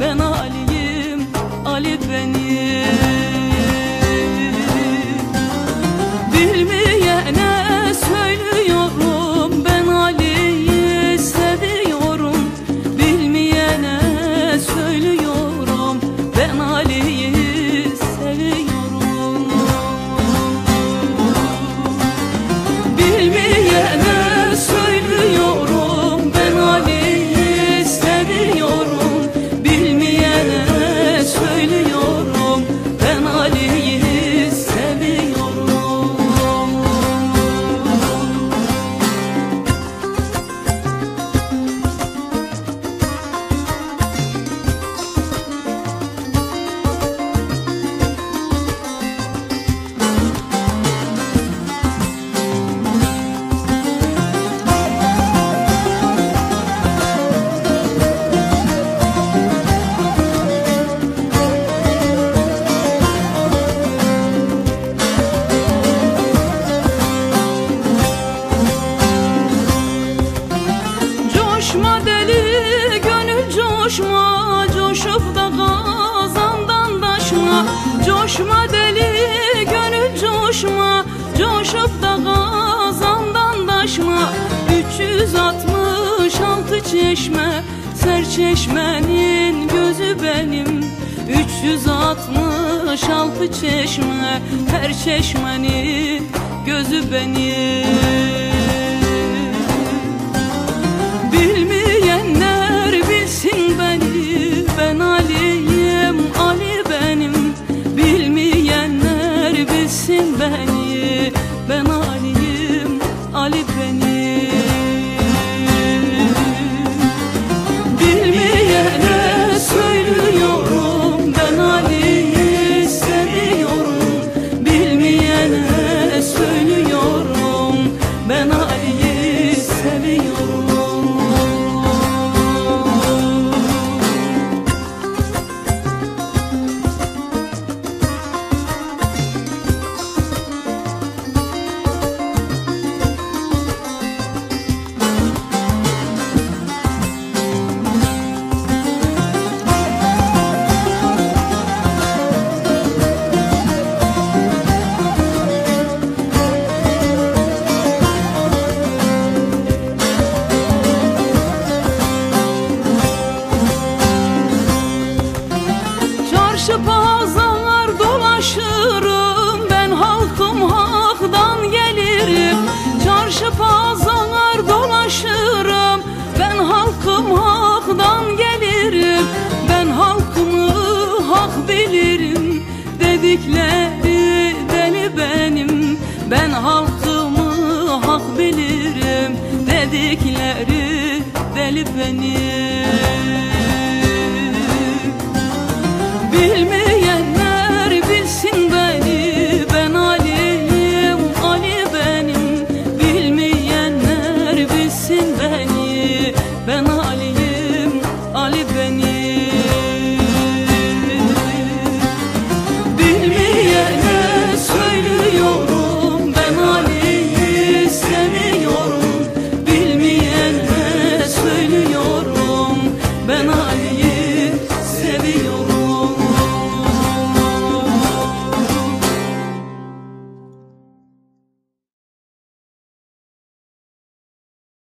Ben Ali'yim, Ali benim Coşma deli gönül coşma. Coşup da kazandan taşma 366 çeşme Serçeşmenin gözü benim. 366 çeşme Her çeşmenin gözü benim Çarşı pazar dolaşırım. Ben halkım haktan gelirim. Çarşı pazar dolaşırım. Ben halkım haktan gelirim. Ben halkımı hak bilirim. Dedikleri deli benim. Ben halkımı hak bilirim. Dedikleri deli benim Bilmeyenler